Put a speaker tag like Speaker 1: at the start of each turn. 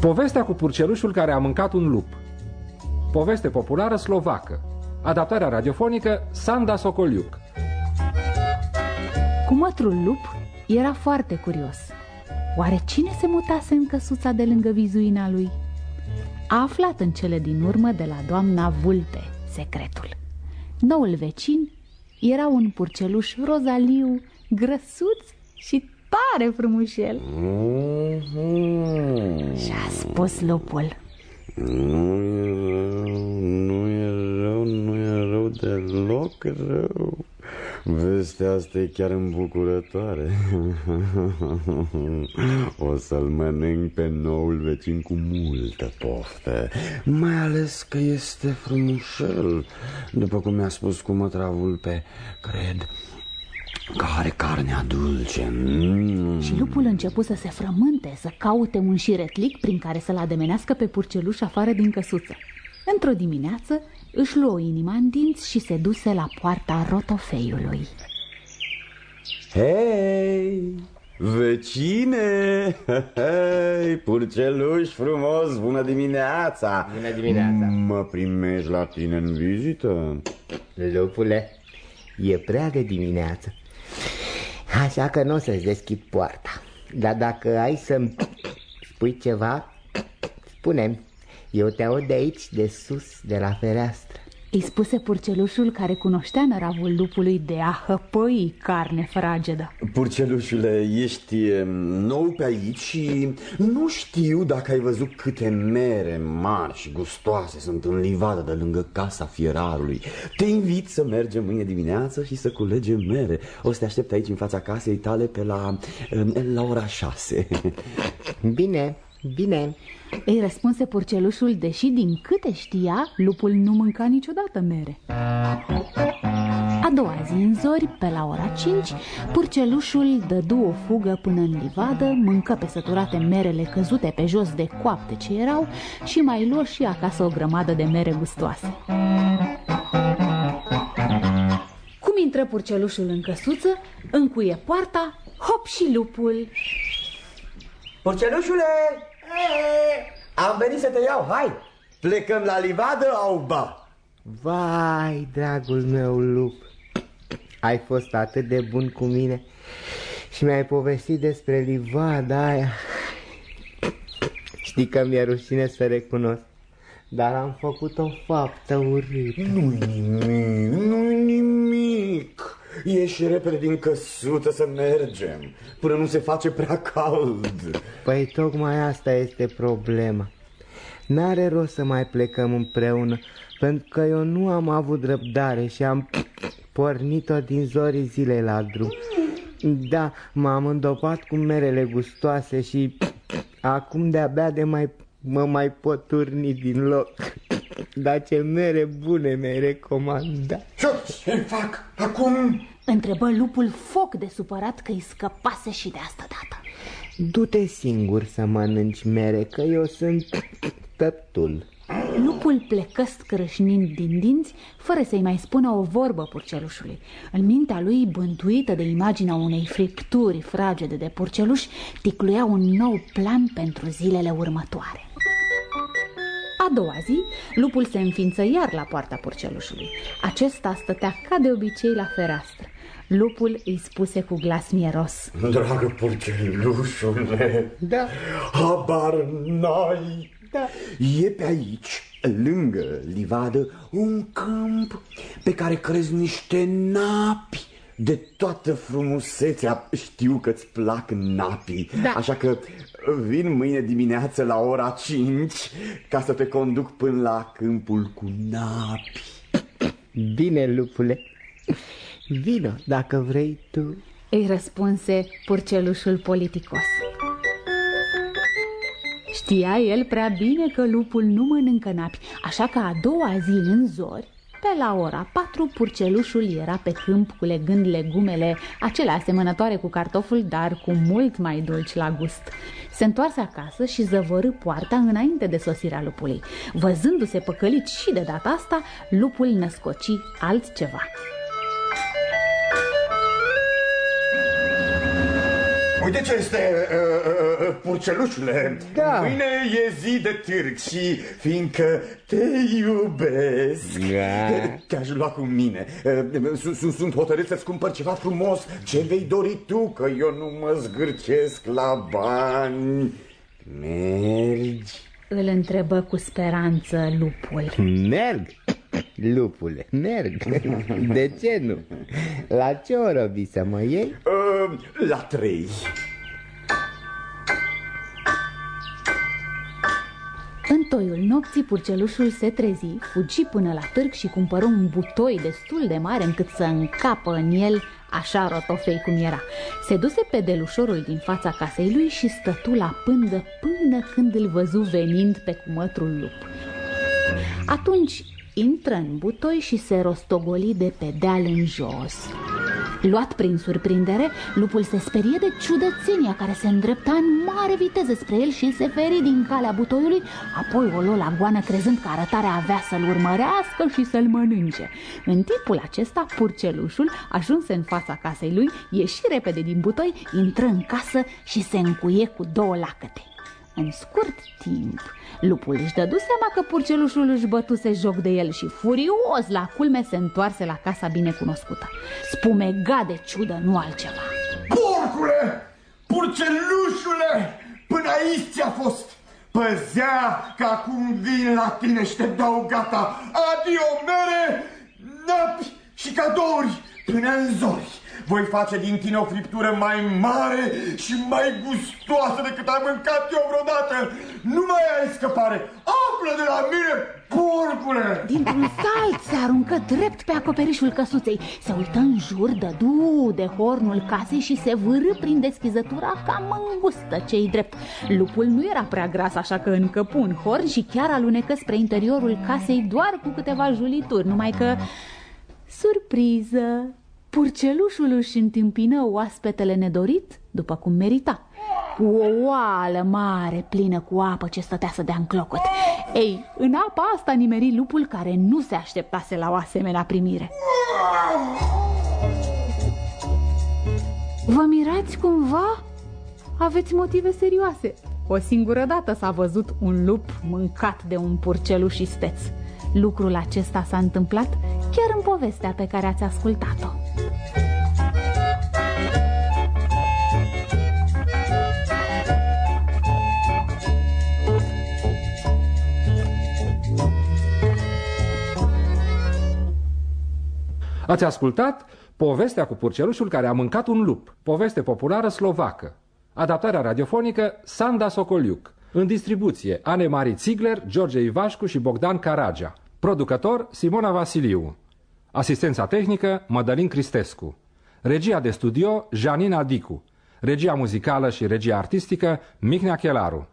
Speaker 1: Povestea cu purcelușul care a mâncat un lup. Poveste populară slovacă. Adaptarea radiofonică Sanda Socoliuc
Speaker 2: Cumătrul lup era foarte curios. Oare cine se mutase în căsuța de lângă vizuina lui? A aflat în cele din urmă de la doamna Vulpe secretul. Noul vecin era un purceluș rozaliu, grăsuț și tare frumușel. Mm -hmm. Și-a spus lupul.
Speaker 3: Nu e rău, nu e rău, nu e rău deloc rău. Vestea asta e chiar îmbucurătoare. O să-l mănânc pe noul vecin cu multă poftă Mai ales că este frumușel După cum mi-a spus cu mătravul pe cred că are carnea dulce mm.
Speaker 2: Și lupul început să se frământe Să caute un șiretlic prin care să-l ademenească pe purceluș afară din căsuță Într-o dimineață își luă inima în dinți și se duse la poarta rotofeiului
Speaker 3: Hei, vecine! Hei, purceluș frumos, bună dimineața!
Speaker 4: Bună dimineața!
Speaker 3: Mă primești la tine în vizită?
Speaker 4: Lupule, e prea de dimineață Așa că nu o să-ți deschid poarta. Dar dacă ai să-mi spui ceva, spune-mi. Eu te aud de aici, de sus, de la fereastră
Speaker 2: îi spuse purcelușul care cunoștea năravul lupului de a hăpăi carne fragedă.
Speaker 3: Purcelușule, ești nou pe aici și nu știu dacă ai văzut câte mere mari și gustoase sunt în livadă de lângă casa fierarului. Te invit să mergem mâine dimineață și să culegem mere. O să te aștept aici în fața casei tale pe la, la ora șase.
Speaker 4: Bine, bine
Speaker 2: îi răspunse purcelușul, deși din câte știa, lupul nu mânca niciodată mere. A doua zi în zori, pe la ora 5, purcelușul dădu o fugă până în livadă, mâncă pe săturate merele căzute pe jos de coapte ce erau și mai luă și acasă o grămadă de mere gustoase. Cum intră purcelușul în căsuță, încuie poarta, hop și lupul.
Speaker 4: Purcelușule! Am venit să te iau, hai!
Speaker 3: Plecăm la livadă, auba!
Speaker 4: Vai, dragul meu lup, ai fost atât de bun cu mine și mi-ai povestit despre livada aia. Știi că mi-e rușine să recunosc, dar am făcut o faptă urâtă.
Speaker 3: Nu nimic, nu nimic. Ieși repede din căsuță să mergem Până nu se face prea cald.
Speaker 4: Păi tocmai asta este problema. N-are rost să mai plecăm împreună Pentru că eu nu am avut răbdare Și am pornit-o din zorii zilei la drum. Da, m-am îndopat cu merele gustoase Și acum de-abia de mai mă mai pot turni din loc Dar ce mere bune mi-ai recomandat
Speaker 3: Ce fac acum?
Speaker 2: Întrebă lupul foc de supărat că îi scăpase și de asta dată
Speaker 4: Du-te singur să mănânci mere, că eu sunt tătul
Speaker 2: Lupul plecă scrâșnind din dinți, fără să-i mai spună o vorbă purcelușului. În mintea lui, bântuită de imaginea unei fripturi fragede de purceluș, ticluia un nou plan pentru zilele următoare. A doua zi, lupul se înființă iar la poarta purcelușului. Acesta stătea ca de obicei la fereastră. Lupul îi spuse cu glas mieros.
Speaker 3: Dragă purcelușule
Speaker 4: Da.
Speaker 3: Habar n-ai.
Speaker 4: Da.
Speaker 3: E pe aici, lângă livadă, un câmp pe care crezi niște napi de toată frumusețea Știu că-ți plac napii
Speaker 2: da.
Speaker 3: Așa că vin mâine dimineață la ora 5 Ca să te conduc până la câmpul cu napi.
Speaker 4: Bine, lupule. Vino dacă vrei tu.
Speaker 2: Îi răspunse purcelușul politicos. Știa el prea bine că lupul nu mănâncă napi Așa că a doua zi în zori pe la ora patru, purcelușul era pe câmp culegând legumele, acelea asemănătoare cu cartoful, dar cu mult mai dulci la gust. Se întoarse acasă și zăvorâ poarta înainte de sosirea lupului. Văzându-se păcălit și de data asta, lupul născoci altceva.
Speaker 3: Uite ce este uh, uh, purcelușule,
Speaker 4: Da.
Speaker 3: mâine e zi de târg și fiindcă te iubesc,
Speaker 4: Da.
Speaker 3: te-aș lua cu mine. Sunt- Sunt sunt hotărât să-ți cumpăr ceva frumos. Ce vei dori tu, că eu nu mă zgârcesc la bani. Mergi?
Speaker 2: Îl întrebă cu speranță lupul.
Speaker 4: Merg, lupule, merg. De ce nu? La ce oră vii să mă iei?
Speaker 3: Uh, La trei.
Speaker 2: În toiul nopții, purcelușul se trezi, fugi până la târg și cumpără un butoi destul de mare încât să încapă în el așa rotofei cum era. Se duse pe delușorul din fața casei lui și stătu la pândă până când îl văzu venind pe cumătrul lup. Atunci intră în butoi și se rostogoli de pe deal în jos. Luat prin surprindere, lupul se sperie de ciudățenia care se îndrepta în mare viteză spre el și se feri din calea butoiului, apoi o luă la goană crezând că arătarea avea să-l urmărească și să-l mănânce. În timpul acesta, purcelușul ajunse în fața casei lui, ieși repede din butoi, intră în casă și se încuie cu două lacăte. În scurt timp, lupul își dădu seama că purcelușul își bătuse joc de el și furios la culme se întoarse la casa binecunoscută. Spumega de ciudă, nu altceva.
Speaker 3: Porcule! Purcelușule! Până aici ți-a fost! Păzea că acum vin la tine și te dau gata! Adio mere, napi și cadouri până în zori! Voi face din tine o friptură mai mare și mai gustoasă decât am mâncat eu vreodată! Nu mai ai scăpare! Află de la mine, porcule!
Speaker 2: Dintr-un salt se aruncă drept pe acoperișul căsuței, se uită în jur, dădu de hornul casei și se vârâ prin deschizătura ca mângustă cei drept. Lupul nu era prea gras, așa că încăpu un horn și chiar alunecă spre interiorul casei doar cu câteva julituri, numai că... Surpriză! Purcelușul își întâmpină oaspetele nedorit, după cum merita cu o oală mare plină cu apă ce stătea să dea în clocot. Ei, în apa asta nimeri lupul care nu se așteptase la o asemenea primire. Vă mirați cumva? Aveți motive serioase. O singură dată s-a văzut un lup mâncat de un purceluș isteț. Lucrul acesta s-a întâmplat chiar în povestea pe care ați ascultat-o.
Speaker 1: Ați ascultat povestea cu purcelușul care a mâncat un lup, poveste populară slovacă. Adaptarea radiofonică Sanda Socoliuc. În distribuție Anne Marie Ziegler, George Ivașcu și Bogdan Caragea. Producător Simona Vasiliu. Asistența tehnică Mădălin Cristescu. Regia de studio Janina Dicu. Regia muzicală și regia artistică Mihnea Chelaru.